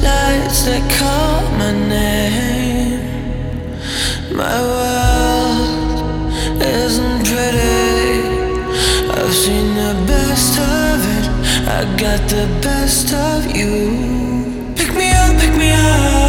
lights that call my name. My world isn't pretty. I've seen the best of it. I got the best of you. Pick me up, pick me up.